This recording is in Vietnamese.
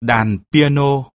đàn piano.